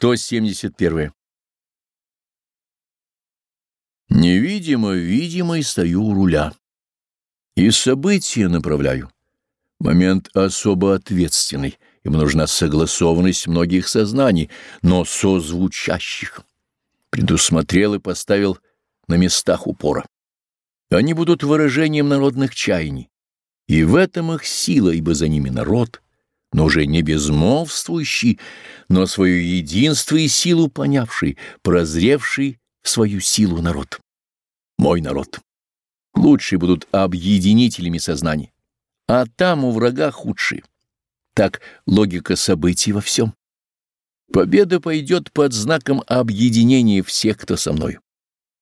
171. Невидимо, видимо и стою у руля. И события направляю. Момент особо ответственный. Ему нужна согласованность многих сознаний, но созвучащих. Предусмотрел и поставил на местах упора. Они будут выражением народных чаяний. И в этом их сила, ибо за ними народ — но уже не безмолвствующий, но свое единство и силу понявший, прозревший в свою силу народ. Мой народ. Лучшие будут объединителями сознания, а там у врага худшие. Так логика событий во всем. Победа пойдет под знаком объединения всех, кто со мной.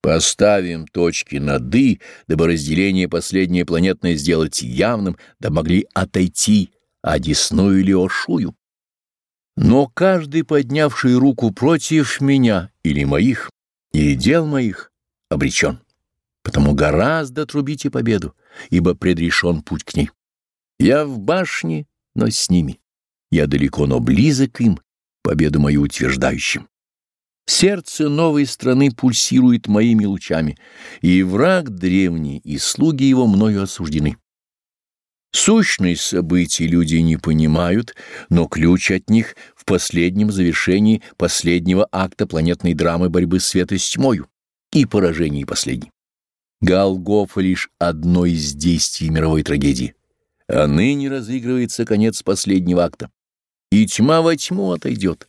Поставим точки над «и», дабы разделение последнее планетное сделать явным, да могли отойти а десную или ошую. Но каждый, поднявший руку против меня или моих, или дел моих, обречен. Потому гораздо трубите победу, ибо предрешен путь к ней. Я в башне, но с ними. Я далеко, но близок им, победу мою утверждающим. Сердце новой страны пульсирует моими лучами, и враг древний, и слуги его мною осуждены. Сущность событий люди не понимают, но ключ от них в последнем завершении последнего акта планетной драмы борьбы света с тьмою и поражении последней. Голгофа — лишь одно из действий мировой трагедии, а ныне разыгрывается конец последнего акта, и тьма во тьму отойдет.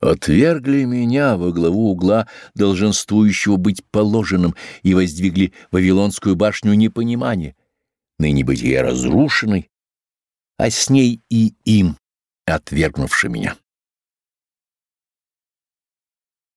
Отвергли меня во главу угла, долженствующего быть положенным, и воздвигли Вавилонскую башню непонимания, ныне бытие разрушенной, а с ней и им, отвергнувши меня.